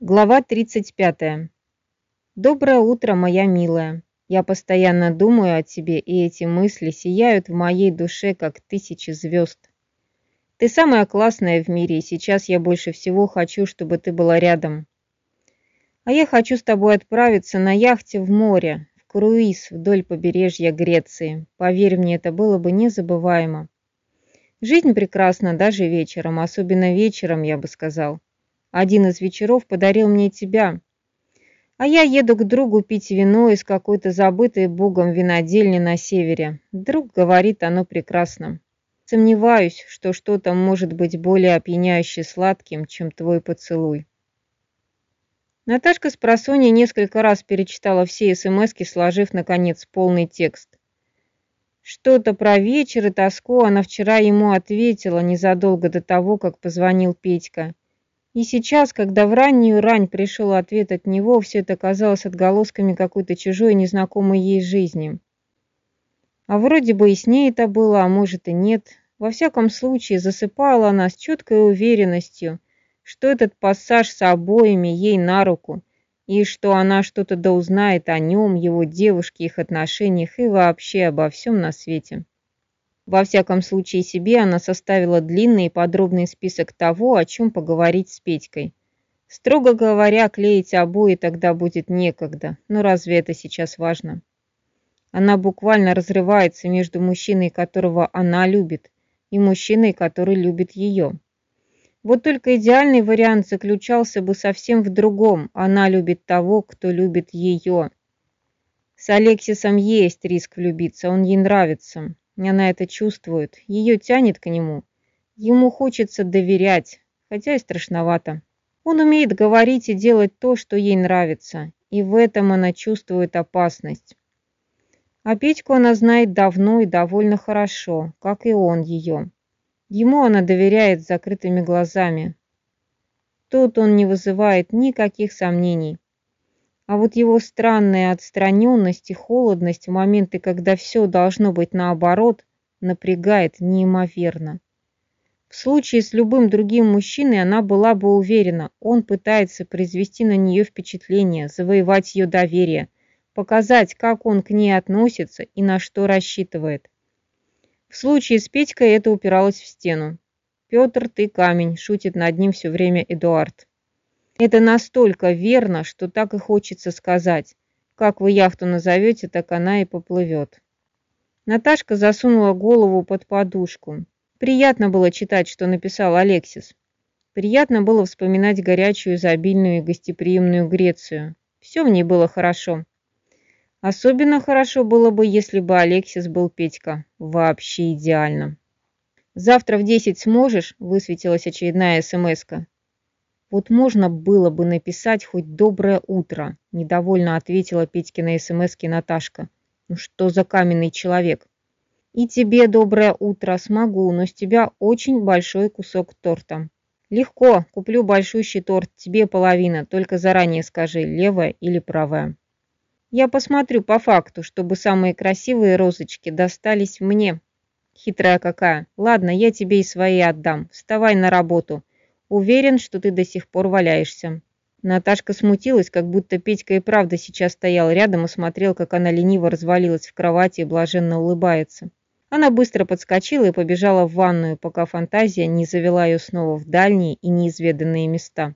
Глава 35. Доброе утро, моя милая. Я постоянно думаю о тебе, и эти мысли сияют в моей душе, как тысячи звезд. Ты самая классная в мире, и сейчас я больше всего хочу, чтобы ты была рядом. А я хочу с тобой отправиться на яхте в море, в круиз вдоль побережья Греции. Поверь мне, это было бы незабываемо. Жизнь прекрасна даже вечером, особенно вечером, я бы сказал. Один из вечеров подарил мне тебя. А я еду к другу пить вино из какой-то забытой богом винодельни на севере. Друг говорит, оно прекрасно. Сомневаюсь, что что-то может быть более опьяняюще сладким, чем твой поцелуй. Наташка с просонья несколько раз перечитала все смски, сложив, наконец, полный текст. Что-то про вечер и тоску она вчера ему ответила незадолго до того, как позвонил Петька. И сейчас, когда в раннюю рань пришел ответ от него, все это казалось отголосками какой-то чужой незнакомой ей жизни. А вроде бы и с ней это было, а может и нет. Во всяком случае, засыпала она с четкой уверенностью, что этот пассаж с обоими ей на руку, и что она что-то да узнает о нем, его девушке, их отношениях и вообще обо всем на свете. Во всяком случае себе она составила длинный и подробный список того, о чем поговорить с Петькой. Строго говоря, клеить обои тогда будет некогда, но разве это сейчас важно? Она буквально разрывается между мужчиной, которого она любит, и мужчиной, который любит ее. Вот только идеальный вариант заключался бы совсем в другом. Она любит того, кто любит ее. С Алексисом есть риск влюбиться, он ей нравится. Она это чувствует, ее тянет к нему. Ему хочется доверять, хотя и страшновато. Он умеет говорить и делать то, что ей нравится, и в этом она чувствует опасность. А Петьку она знает давно и довольно хорошо, как и он ее. Ему она доверяет с закрытыми глазами. Тут он не вызывает никаких сомнений. А вот его странная отстраненность и холодность в моменты, когда все должно быть наоборот, напрягает неимоверно. В случае с любым другим мужчиной она была бы уверена, он пытается произвести на нее впечатление, завоевать ее доверие, показать, как он к ней относится и на что рассчитывает. В случае с Петькой это упиралось в стену. «Петр, ты камень», — шутит над ним все время Эдуард. Это настолько верно, что так и хочется сказать. Как вы яхту назовете, так она и поплывет. Наташка засунула голову под подушку. Приятно было читать, что написал Алексис. Приятно было вспоминать горячую, изобильную и гостеприимную Грецию. Все в ней было хорошо. Особенно хорошо было бы, если бы Алексис был Петька. Вообще идеально. «Завтра в десять сможешь?» – высветилась очередная смс -ка. Вот можно было бы написать хоть «доброе утро», недовольно ответила Петькина СМСке Наташка. Ну что за каменный человек? И тебе доброе утро смогу, но с тебя очень большой кусок торта. Легко, куплю большущий торт, тебе половина, только заранее скажи, левая или правая. Я посмотрю по факту, чтобы самые красивые розочки достались мне. Хитрая какая. Ладно, я тебе и свои отдам. Вставай на работу. Уверен, что ты до сих пор валяешься». Наташка смутилась, как будто Петька и правда сейчас стоял рядом и смотрел, как она лениво развалилась в кровати и блаженно улыбается. Она быстро подскочила и побежала в ванную, пока фантазия не завела ее снова в дальние и неизведанные места.